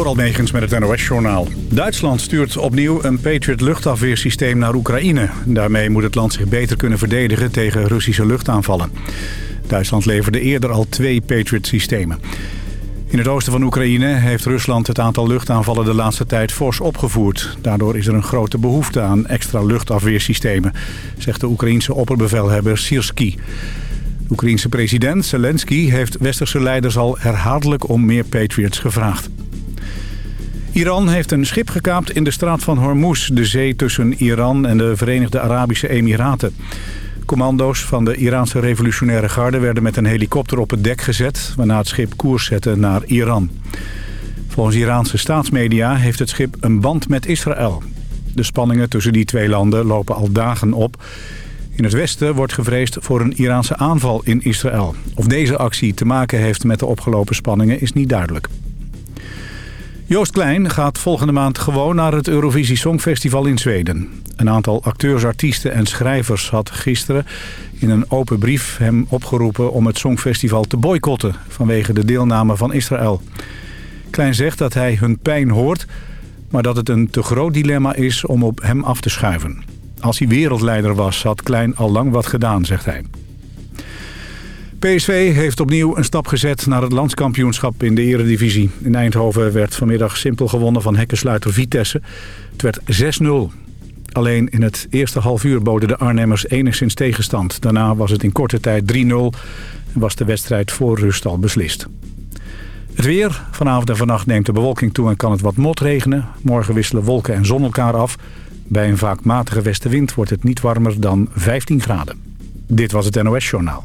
Door Almegens met het NOS-journaal. Duitsland stuurt opnieuw een Patriot luchtafweersysteem naar Oekraïne. Daarmee moet het land zich beter kunnen verdedigen tegen Russische luchtaanvallen. Duitsland leverde eerder al twee Patriot-systemen. In het oosten van Oekraïne heeft Rusland het aantal luchtaanvallen de laatste tijd fors opgevoerd. Daardoor is er een grote behoefte aan extra luchtafweersystemen, zegt de Oekraïense opperbevelhebber Sirski. Oekraïense president Zelensky heeft westerse leiders al herhaaldelijk om meer Patriots gevraagd. Iran heeft een schip gekaapt in de straat van Hormuz, de zee tussen Iran en de Verenigde Arabische Emiraten. Commando's van de Iraanse revolutionaire garde werden met een helikopter op het dek gezet... waarna het schip koers zette naar Iran. Volgens Iraanse staatsmedia heeft het schip een band met Israël. De spanningen tussen die twee landen lopen al dagen op. In het westen wordt gevreesd voor een Iraanse aanval in Israël. Of deze actie te maken heeft met de opgelopen spanningen is niet duidelijk. Joost Klein gaat volgende maand gewoon naar het Eurovisie Songfestival in Zweden. Een aantal acteurs, artiesten en schrijvers had gisteren in een open brief hem opgeroepen om het Songfestival te boycotten vanwege de deelname van Israël. Klein zegt dat hij hun pijn hoort, maar dat het een te groot dilemma is om op hem af te schuiven. Als hij wereldleider was, had Klein al lang wat gedaan, zegt hij. PSV heeft opnieuw een stap gezet naar het landskampioenschap in de eredivisie. In Eindhoven werd vanmiddag simpel gewonnen van hekkensluiter Vitesse. Het werd 6-0. Alleen in het eerste half uur boden de Arnhemmers enigszins tegenstand. Daarna was het in korte tijd 3-0 en was de wedstrijd voor rust al beslist. Het weer. Vanavond en vannacht neemt de bewolking toe en kan het wat motregenen. Morgen wisselen wolken en zon elkaar af. Bij een vaak matige westenwind wordt het niet warmer dan 15 graden. Dit was het NOS Journaal.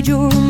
need your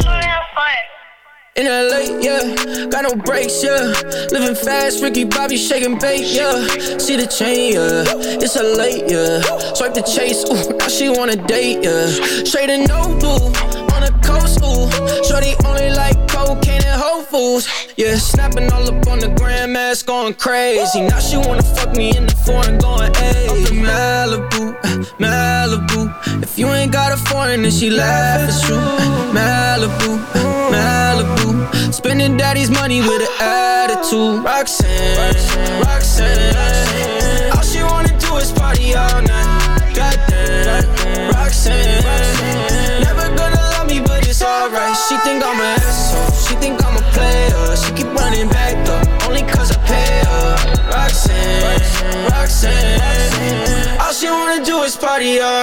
In LA, yeah, got no brakes, yeah. Living fast, Ricky Bobby shaking bait, yeah. See the chain, yeah. It's a late, yeah. Swipe the chase, ooh, now she wanna date, yeah. Straight and no blue, on the coast, ooh. Shorty only like cocaine and Whole Foods, yeah. Snapping all up on the grandmas, going crazy. Now she wanna fuck me in the foreign, going, ayy. I'm from Malibu, Malibu. If you ain't got a foreign, then she laugh, it's true. Malibu, Malibu. Spending daddy's money with an attitude. Roxanne, Roxanne. All she wanna do is party all night. Goddamn, Roxanne. Never gonna love me, but it's alright. She think I'm an asshole. She think I'm a player. She keep running back though,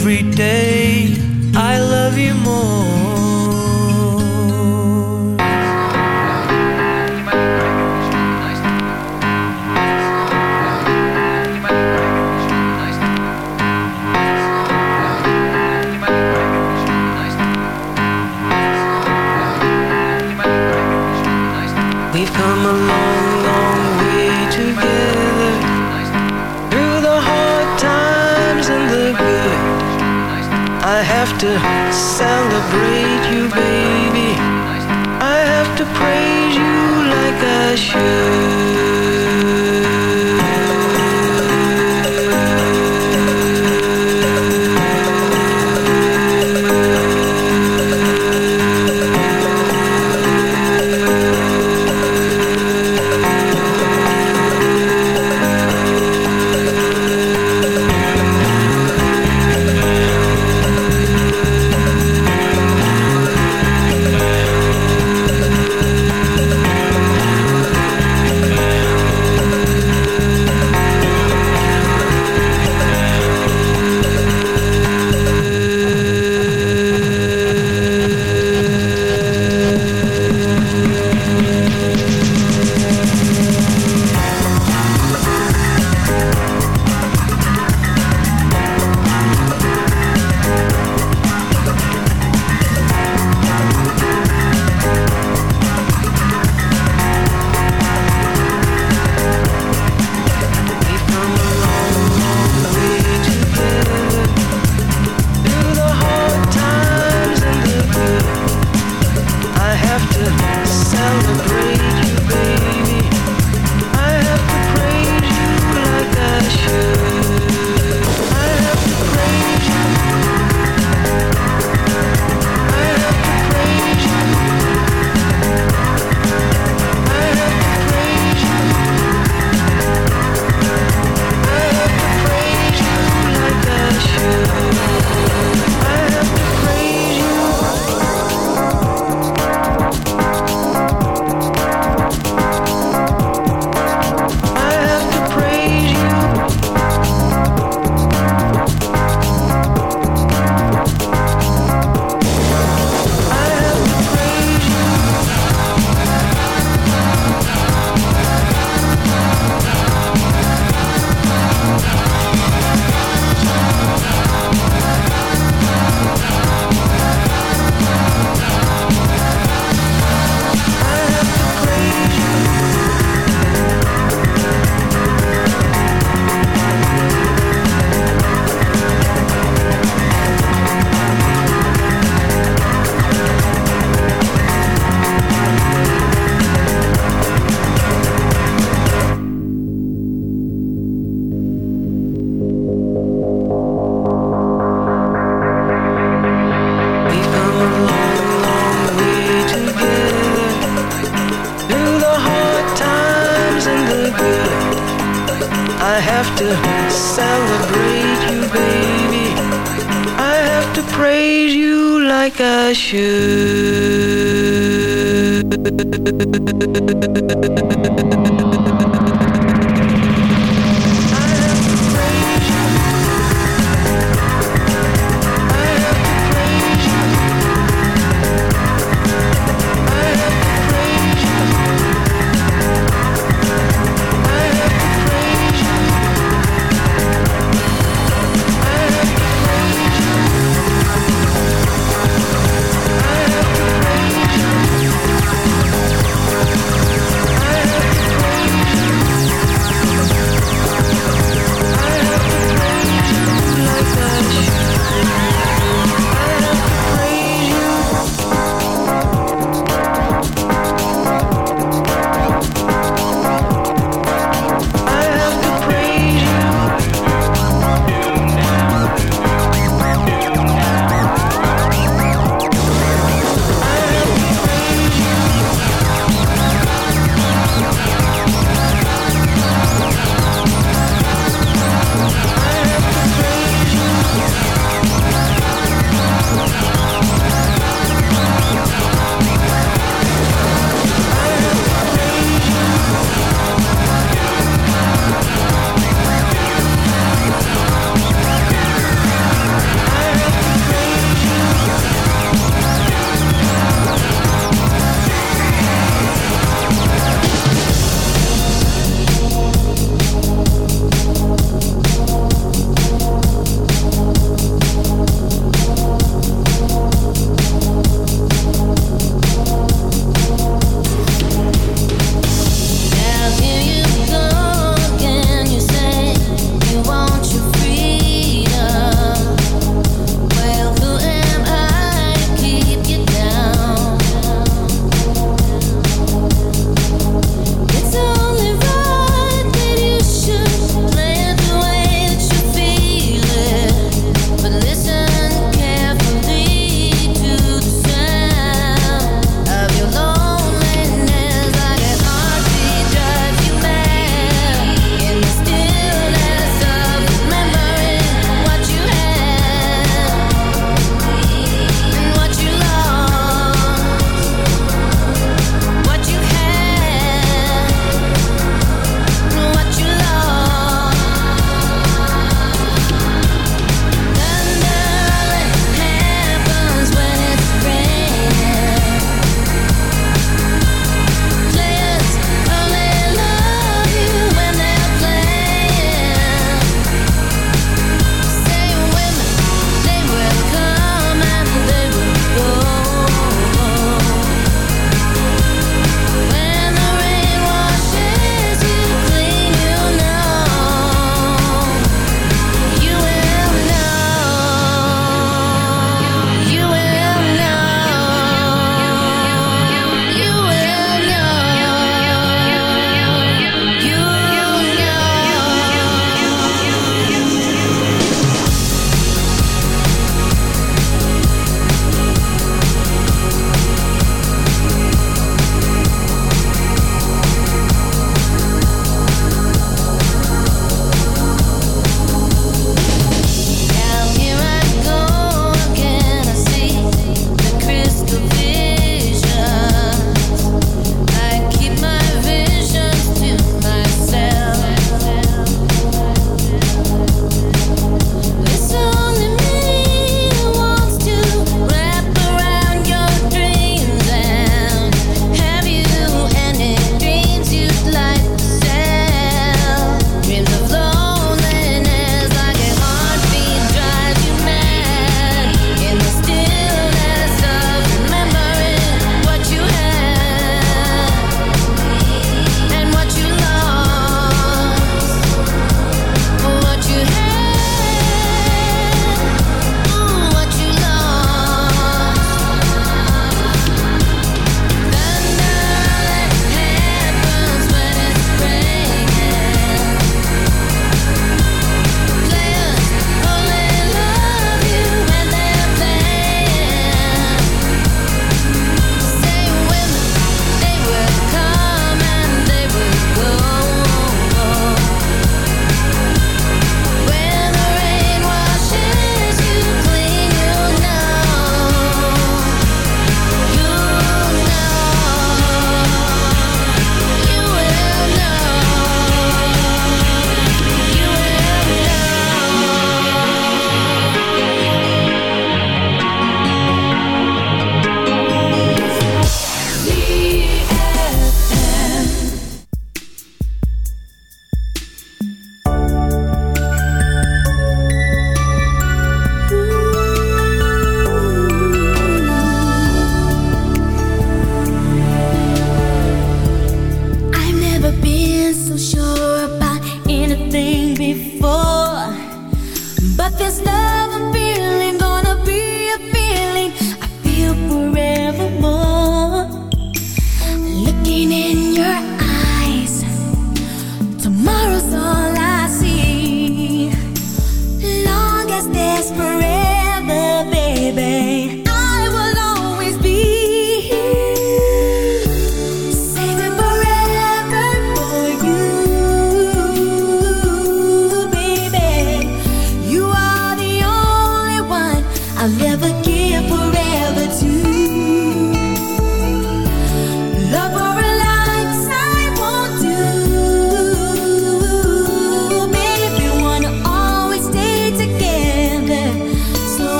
Every day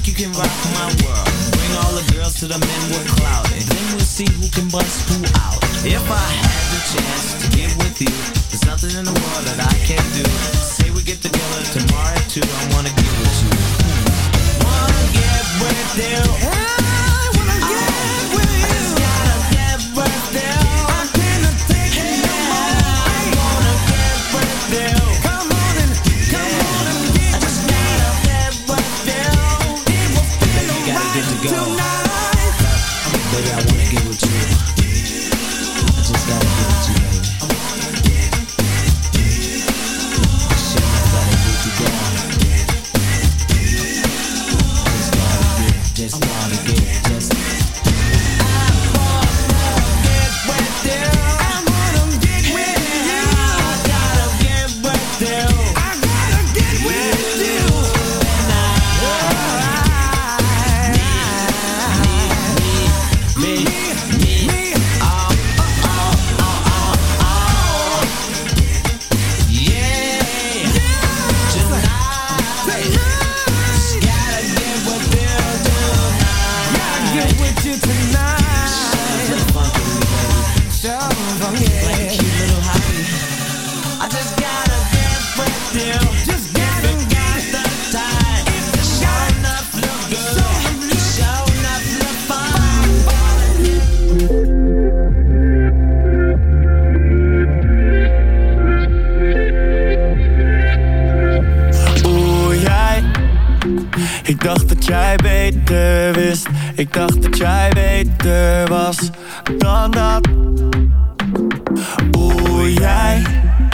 think you can rock my world, bring all the girls to the men with clout, and then we'll see who can bust who out. If I had the chance to get with you, there's nothing in the world that I can't do. Say we get together tomorrow two, I wanna get with you. Wanna get with you.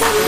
Thank you.